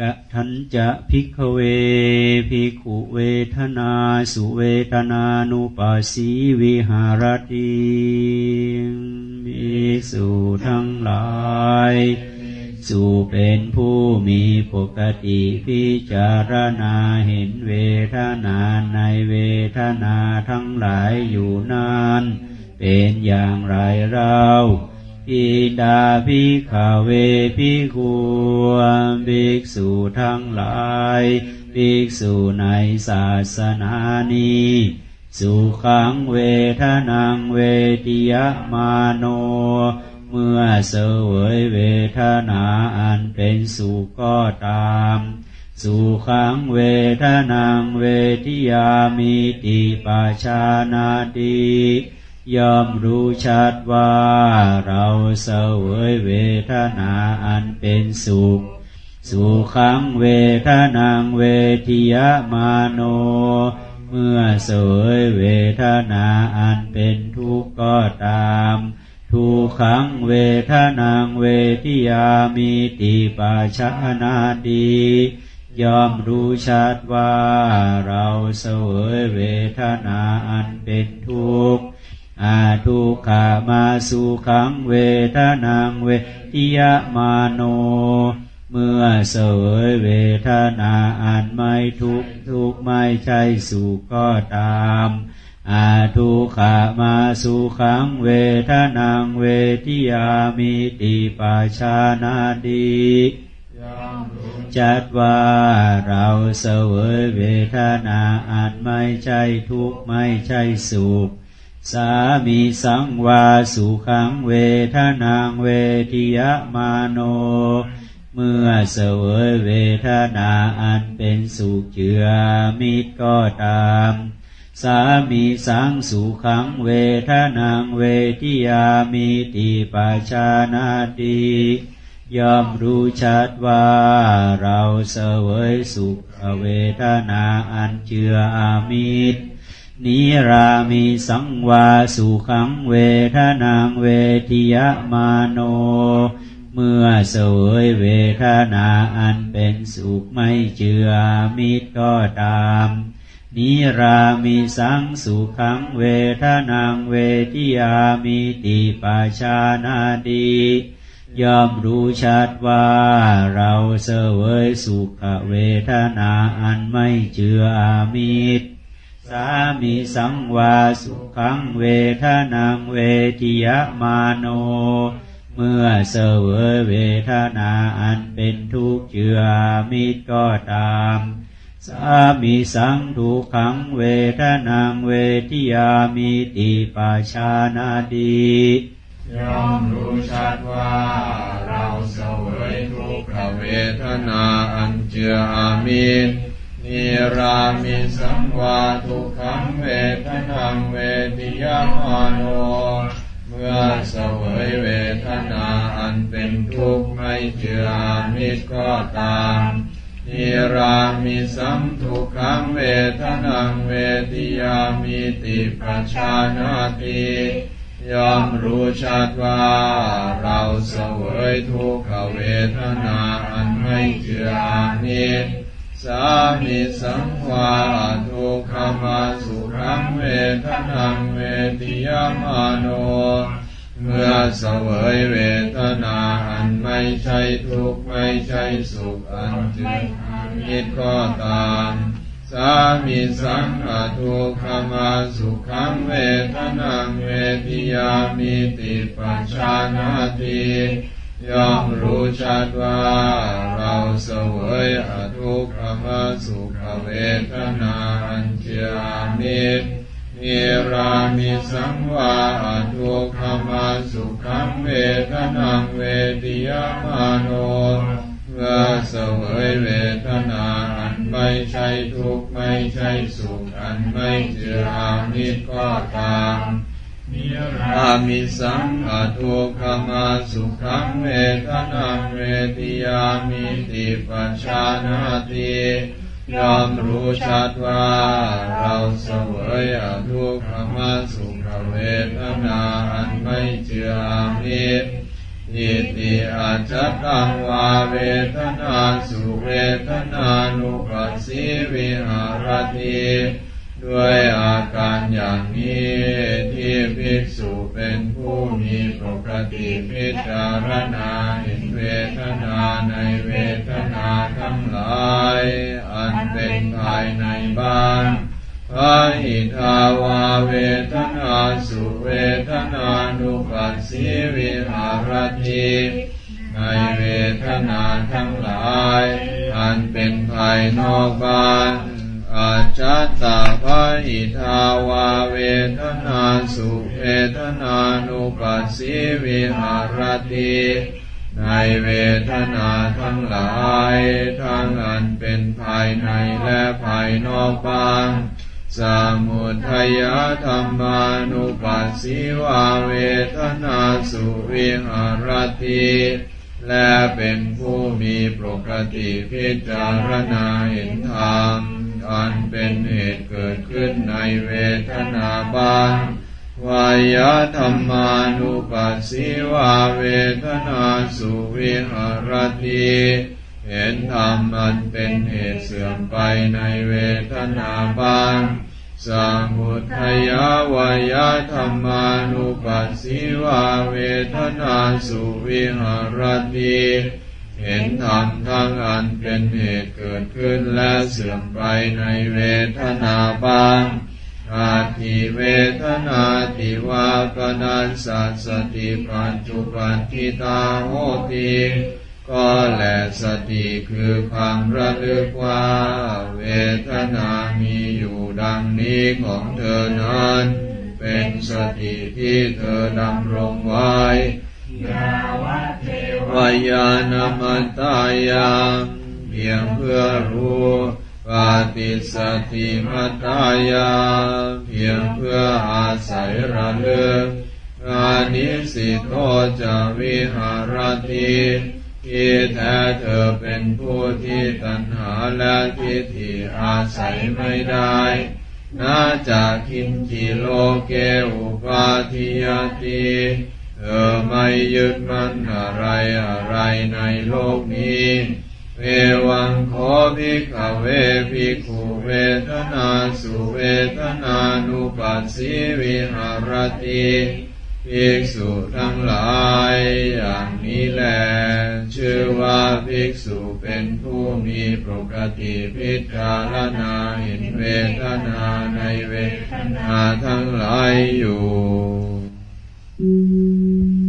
กะทันจะพิกเวภิกขุเวทนาสุเวทนานุปัสสีวิหารติภิกษุทั้งหลายสู่เป็นผู้มีปกติพิจารณาเห็นเวทนาในเวทนาทั้งหลายอยู่นาน เป็นอย่างไรเรา อิดาภิกขเวภิกขุภิกษุทั้งหลายภิกษุในศาสนานี้สุขังเวทนังเวทิยมาโน เมื่อเสวยเวทนาอันเป็นสุขก็ตามสุขังเวทนังเวทิยามิติปชานาติ ย่อมรู้ชัดว่าเราเสวยเวทนาอันเป็นสุข สุขังเวทนังเวทิยมาโน เมื่อเสวยเวทนาอันเป็นทุกข์ก็ตาม ทุกขังเวทนังเวทิยามิติปาชนาดียอมรู้ชัดว่าเราเสวยเวทนาอันเป็นทุกข์ อาทุกขามาสุขังเวทนางเวทิยมาโน เมื่อเสวยเวทนาอันไม่ทุกทุกไม่ใช่สุขก็ตามอาทุกขามาสุขังเวทนางเวทิยามิติปาชานาดีจัดว่าเราเสวยเวทนาอันไม่ใช่ทุกไม่ใช่สุข สามีสังวาสุขังเวทนางเวทิยมาโน เมื่อเสวยเวทนาอันเป็นสุขเจือมิตรก็ตาม สามีสังสุขังเวทนางเวทิยามิติปาชานาตีย่อมรู้ชัดว่าเราเสวยสุขเวทนาอันเจืออามิตร นิรามิสังวาสุขังเวทนางเวทิยมาโน เมื่อเสวยเวทนาอันเป็นสุขไม่เจือมิตรก็ตาม นิรามิสังสุขังเวทนางเวทิยามิติปาชานาดีย่อมรู้ชัดว่าเราเสวยสุขเวทนาอันไม่เจืออามิตร สามิสังวาสุขังเวทนางเวทิยมาโน เมื่อเสวยเวทนาอันเป็นทุกข์เจือมิตรก็ตามสามิสังทุกขังเวทนางเวทิยามิติปาชานาดีย่อมรู้ชัดว่าเราเสวยทุกขเวทนาอันเจืออามิตร นิรามิสังวาทุกขังเวทนังเวทิยามาโน เมื่อเสวยเวทนาอันเป็นทุกข์ไม่เจือมิตรก็ตามนิรามิสัมทุกขังเวทนังเวทิยามิติปชานาติยอมรู้ชัดว่าเราเสวยทุกขเวทนาอันไม่เจือมิตร สามิสังวาทุกขมาสุขังเวทนังเวทิยมาโน เมื่อเสวยเวทนาอันไม่ใช่ทุกข์ไม่ใช่สุขอันจึงมิก็ตามสามิสังฆทุกขมาสุขังเวทนังเวทิยามิติปัญชานาติ ย่อมรู้ชัดว่า เราเสวยอทุกขมสุขเวทนาอันเจียมิตรนิรามิสังวาอทุกขมสุขังเวทนังเวทิยมาโนเมื่อเสวยเวทนาอันไม่ใช่ทุกข์ไม่ใช่สุขอันไม่เจือมิตรก็ตาม อามิสังอทุกขมาสุขังเวทนาเวทิยามิติปัญชานาติยอมรู้ชัดว่าเราเสวยอทุกขมาสุขเวทนาอันไม่เจือมิตรอิติอาจตังวาเวทนาสุเวทนานุปัสสิวิหารติ ด้วยอาการอย่างนี้ที่ภิกษุเป็นผู้มีปกติพิจารณาเห็นเวทนาในเวทนาทั้งหลาย อันเป็นภายในบ้านพระหิทาวาเวทนาสุเวทนานุปัสสิวิหารติในเวทนาทั้งหลาย อันเป็นภายนอกบ้าน จัตตาภาหิทาวาเวทนาสุเวทนานุปัสสิวิหารติในเวทนาทั้งหลายทั้งอันเป็นภายในและภายนอกบ้างสมุทัยธรรมานุปัสสิวาเวทนาสุวิหารติและเป็นผู้มีปกติพิจารณาเห็นธรรม อันเป็นเหตุเกิดขึ้นในเวทนาบ้างวายธรรมานุปัสสิวาเวทนาสุวิหารติเห็นธรรมอันเป็นเหตุเสื่อมไปในเวทนาบ้างสมุทัยวายธรรมานุปัสสิวาเวทนาสุวิหารติ เห็นธรรมทั้งอันเป็นเหตุเกิดขึ้นและเสื่อมไปในเวทนาบ้างอาทิเวทนาติวากนันสัสสติปัจจุปันทิตาโหติก็แลสติคือความระลึกว่า เวทนามีอยู่ดังนี้ของเธอนั้น เป็นสติที่เธอดำรงไว้ว วายานามันตายังเพียงเพื่อรู้ปฏิสติมัตตายาเพียงเพื่ออาศัยระลึกอานิสิโตจะวิหารติที่แท้เธอเป็นผู้ที่ตัณหาและทิฏฐิอาศัยไม่ได้น่าจะคินจิโลเกอุปาทิยติ เธอไม่ยึดมั่นอะไรอะไรในโลกนี้ เววังขอภิกขเวภิกขุเวทนาสุเวทนานุปัสสิวิหารติภิกษุทั้งหลายอย่างนี้แลชื่อว่าภิกษุเป็นผู้มีปกติพิจารณาเห็นเวทนาในเวทนาทั้งหลายอยู่ Mm-hmm.